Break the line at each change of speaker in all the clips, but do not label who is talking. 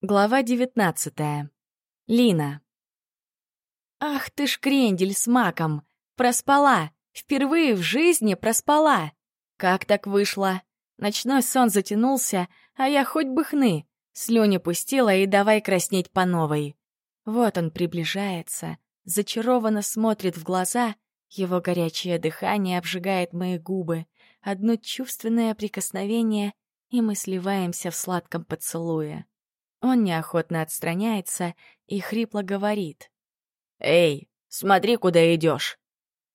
Глава девятнадцатая. Лина. «Ах ты ж крендель с маком! Проспала! Впервые в жизни проспала! Как так вышло? Ночной сон затянулся, а я хоть бы хны. Слюни пустила и давай краснеть по новой. Вот он приближается, зачарованно смотрит в глаза, его горячее дыхание обжигает мои губы, одно чувственное прикосновение, и мы сливаемся в сладком поцелуе. Он неохотно отстраняется и хрипло говорит.
«Эй, смотри, куда идешь!»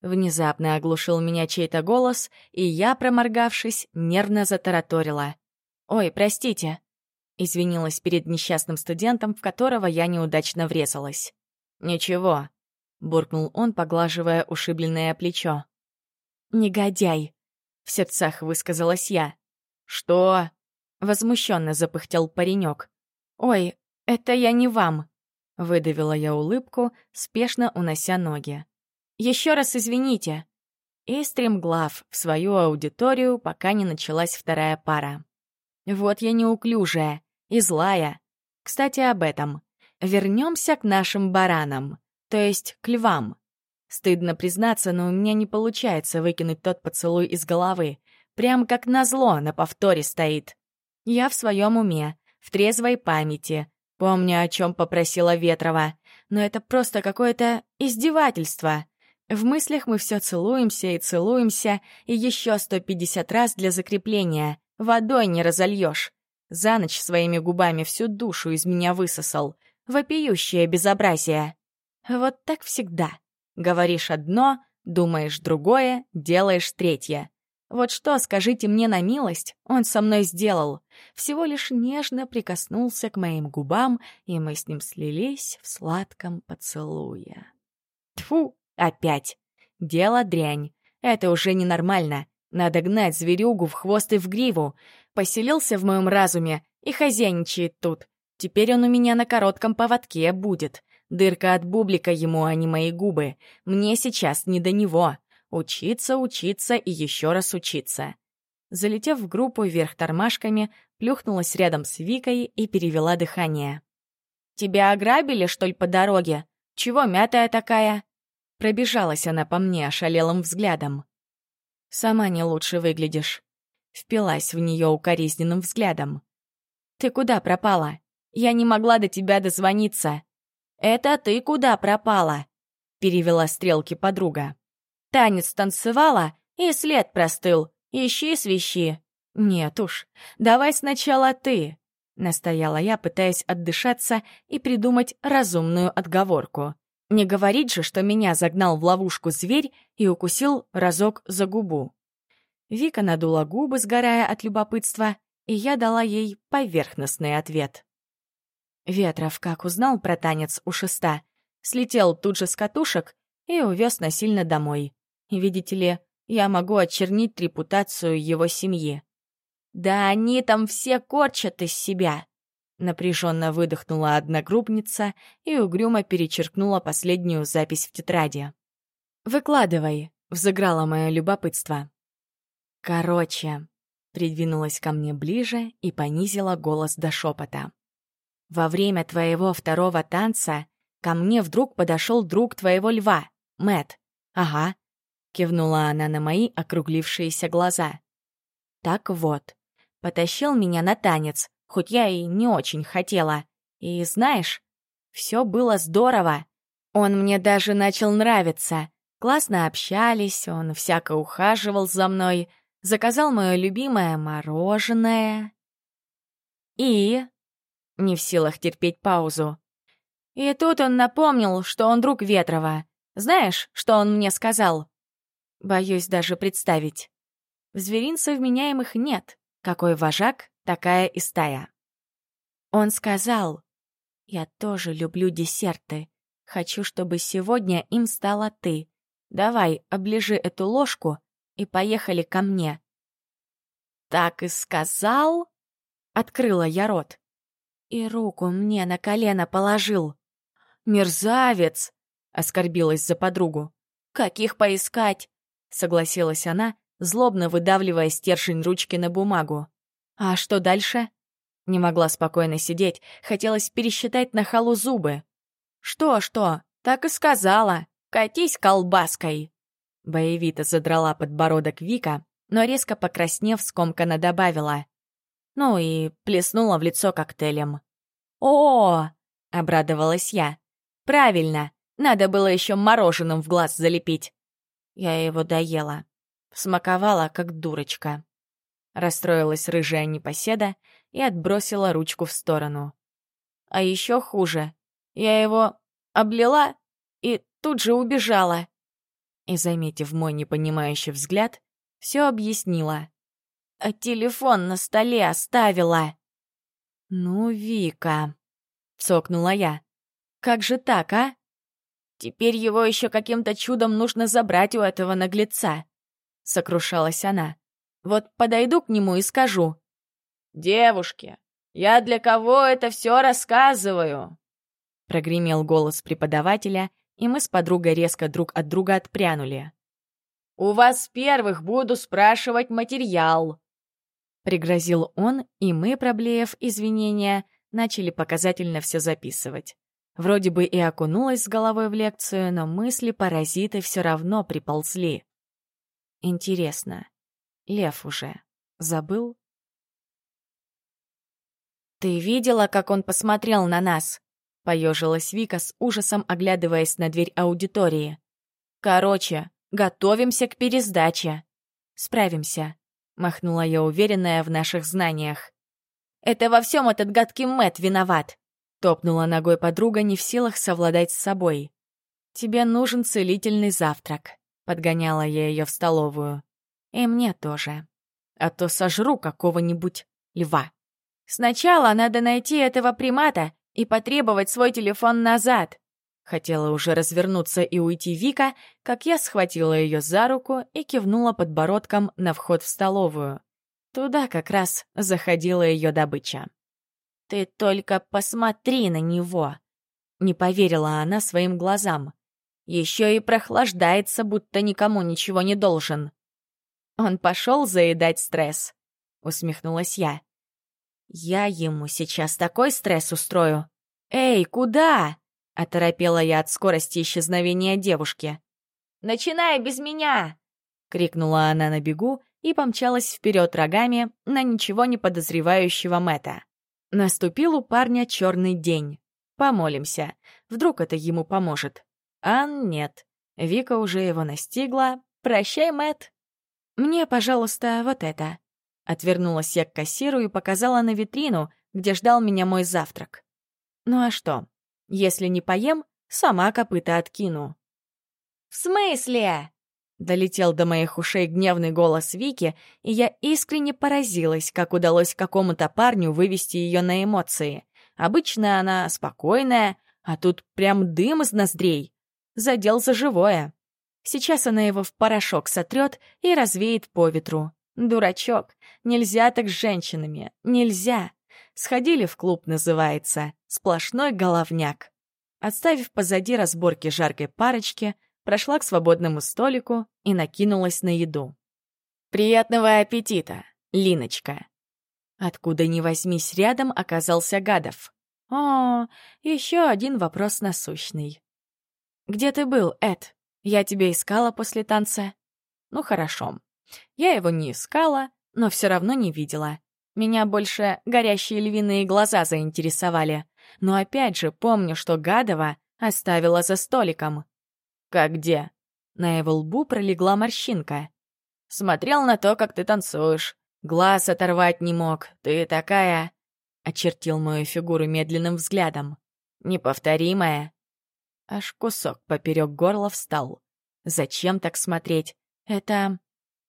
Внезапно оглушил меня чей-то голос, и я, проморгавшись, нервно затараторила. «Ой, простите!» Извинилась перед несчастным студентом, в которого я неудачно врезалась.
«Ничего», — буркнул он, поглаживая ушибленное плечо.
«Негодяй!» — в сердцах высказалась я.
«Что?»
— возмущенно запыхтел паренек. «Ой, это я не вам!» — выдавила я улыбку, спешно унося ноги. «Еще раз извините!» И стремглав в свою аудиторию, пока не началась вторая пара. Вот я неуклюжая и злая. Кстати, об этом. Вернемся к нашим баранам, то есть к львам. Стыдно признаться, но у меня не получается выкинуть тот поцелуй из головы. Прям как назло на повторе стоит. Я в своем уме, в трезвой памяти. Помню, о чем попросила Ветрова. Но это просто какое-то издевательство. В мыслях мы все целуемся и целуемся, и еще 150 раз для закрепления. Водой не разольешь. За ночь своими губами всю душу из меня высосал. Вопиющее безобразие. Вот так всегда. Говоришь одно, думаешь другое, делаешь третье. Вот что, скажите мне на милость, он со мной сделал. Всего лишь нежно прикоснулся к моим губам, и мы с ним слились в сладком поцелуе. Тфу, опять. Дело дрянь. Это уже ненормально. Надо гнать зверюгу в хвост и в гриву. Поселился в моем разуме и хозяйничает тут. Теперь он у меня на коротком поводке будет. Дырка от бублика ему, а не мои губы. Мне сейчас не до него. Учиться, учиться и еще раз учиться. Залетев в группу вверх тормашками, плюхнулась рядом с Викой и перевела дыхание. «Тебя ограбили, что ли, по дороге? Чего мятая такая?» Пробежалась она по мне ошалелым взглядом. «Сама не лучше выглядишь». Впилась в нее укоризненным взглядом. «Ты куда пропала? Я не могла до тебя дозвониться». «Это ты куда пропала?» Перевела стрелки подруга. Танец танцевала, и след простыл. Ищи свищи. Нет уж, давай сначала ты. Настояла я, пытаясь отдышаться и придумать разумную отговорку. Не говорить же, что меня загнал в ловушку зверь и укусил разок за губу. Вика надула губы, сгорая от любопытства, и я дала ей поверхностный ответ. Ветров, как узнал про танец у шеста, слетел тут же с катушек и увез насильно домой. Видите ли, я могу очернить репутацию его семьи. «Да они там все корчат из себя!» Напряженно выдохнула одногруппница и угрюмо перечеркнула последнюю запись в тетради. «Выкладывай», — взыграло мое любопытство. «Короче», — придвинулась ко мне ближе и понизила голос до шепота. «Во время твоего второго танца ко мне вдруг подошел друг твоего льва, Мэт. Ага, Кивнула она на мои округлившиеся глаза. Так вот, потащил меня на танец, хоть я и не очень хотела. И знаешь, все было здорово. Он мне даже начал нравиться. Классно общались, он всяко ухаживал за мной, заказал мое любимое мороженое. И... Не в силах терпеть паузу. И тут он напомнил, что он друг Ветрова. Знаешь, что он мне сказал? Боюсь даже представить. В зверинце вменяемых нет. Какой вожак, такая и стая. Он сказал, «Я тоже люблю десерты. Хочу, чтобы сегодня им стала ты. Давай, оближи эту ложку и поехали ко мне». «Так и сказал?» — открыла я рот. И руку мне на колено положил. «Мерзавец!» — оскорбилась за подругу. «Каких поискать? Согласилась она, злобно выдавливая стержень ручки на бумагу. «А что дальше?» Не могла спокойно сидеть, хотелось пересчитать на халу зубы. «Что-что? Так и сказала. Катись колбаской!» Боевито задрала подбородок Вика, но резко покраснев, скомканно добавила. Ну и плеснула в лицо коктейлем. «О!» — обрадовалась я. «Правильно, надо было еще мороженым в глаз залепить». Я его доела. Смаковала, как дурочка. Расстроилась рыжая непоседа и отбросила ручку в сторону. А еще хуже. Я его облила и тут же убежала. И, заметив мой непонимающий взгляд, все объяснила. А телефон на столе оставила. «Ну, Вика», — цокнула я. «Как же так, а? Теперь его еще каким-то чудом нужно забрать у этого наглеца», — сокрушалась она. «Вот подойду к нему и скажу. «Девушки, я для кого это все рассказываю?» Прогремел голос преподавателя, и мы с подругой резко друг от друга отпрянули. «У вас первых буду спрашивать материал!» Пригрозил он, и мы, проблеев извинения, начали показательно все записывать. Вроде бы и окунулась с головой в лекцию, но мысли-паразиты все равно приползли. Интересно, Лев уже забыл? «Ты видела, как он посмотрел на нас?» — поежилась Вика с ужасом, оглядываясь на дверь аудитории. «Короче, готовимся к пересдаче». «Справимся», — махнула я, уверенная в наших знаниях. «Это во всем этот гадкий Мэт виноват», — топнула ногой подруга, не в силах совладать с собой. «Тебе нужен целительный завтрак», — подгоняла я ее в столовую. «И мне тоже. А то сожру какого-нибудь льва». Сначала надо найти этого примата и потребовать свой телефон назад. Хотела уже развернуться и уйти Вика, как я схватила ее за руку и кивнула подбородком на вход в столовую. Туда как раз заходила ее добыча. «Ты только посмотри на него!» Не поверила она своим глазам. Еще и прохлаждается, будто никому ничего не должен. «Он пошел заедать стресс», — усмехнулась я. Я ему сейчас такой стресс устрою. «Эй, куда?» — оторопела я от скорости исчезновения девушки. «Начинай без меня!» — крикнула она на бегу и помчалась вперед рогами на ничего не подозревающего Мэта. Наступил у парня черный день. Помолимся. Вдруг это ему поможет. А нет. Вика уже его настигла. Прощай, Мэт. Мне, пожалуйста, вот это. Отвернулась я к кассиру и показала на витрину, где ждал меня мой завтрак. Ну а что? Если не поем, сама копыта откину. «В смысле?» Долетел до моих ушей гневный голос Вики, и я искренне поразилась, как удалось какому-то парню вывести ее на эмоции. Обычно она спокойная, а тут прям дым из ноздрей. Задел за живое. Сейчас она его в порошок сотрет и развеет по ветру. Дурачок, нельзя так с женщинами, нельзя. Сходили в клуб, называется, сплошной головняк. Отставив позади разборки жаркой парочки, прошла к свободному столику и накинулась на еду. «Приятного аппетита, Линочка!» Откуда ни возьмись, рядом оказался Гадов. «О, еще один вопрос насущный. Где ты был, Эд? Я тебя искала после танца?» «Ну хорошо, я его не искала, но все равно не видела. Меня больше горящие львиные глаза заинтересовали. Но опять же помню, что Гадова оставила за столиком. «Как где?» На его лбу пролегла морщинка. «Смотрел на то, как ты танцуешь. Глаз оторвать не мог. Ты такая...» Очертил мою фигуру медленным взглядом. «Неповторимая». Аж кусок поперек горла встал. «Зачем так смотреть? Это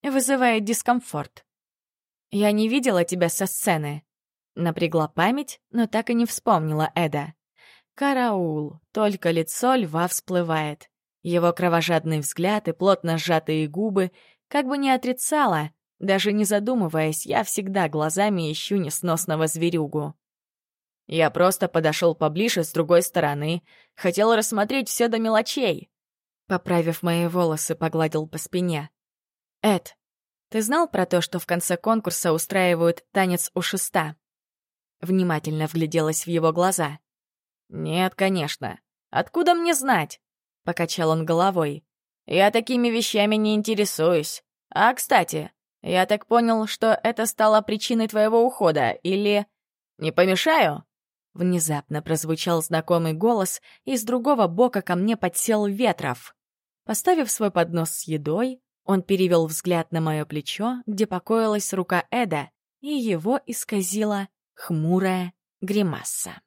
вызывает дискомфорт. «Я не видела тебя со сцены». Напрягла память, но так и не вспомнила Эда. Караул, только лицо льва всплывает. Его кровожадный взгляд и плотно сжатые губы как бы не отрицала, даже не задумываясь, я всегда глазами ищу несносного зверюгу. Я просто подошел поближе с другой стороны, хотел рассмотреть все до мелочей. Поправив мои волосы, погладил по спине. «Эд, ты знал про то, что в конце конкурса устраивают танец у шеста?» Внимательно вгляделась в его глаза. «Нет, конечно. Откуда мне знать?» — покачал он головой. «Я такими вещами не интересуюсь. А, кстати, я так понял, что это стало причиной твоего ухода, или... Не помешаю?» Внезапно прозвучал знакомый голос, и с другого бока ко мне подсел Ветров. Поставив свой поднос с едой, он перевел взгляд на мое плечо, где покоилась рука Эда, и его исказила хмурая гримаса.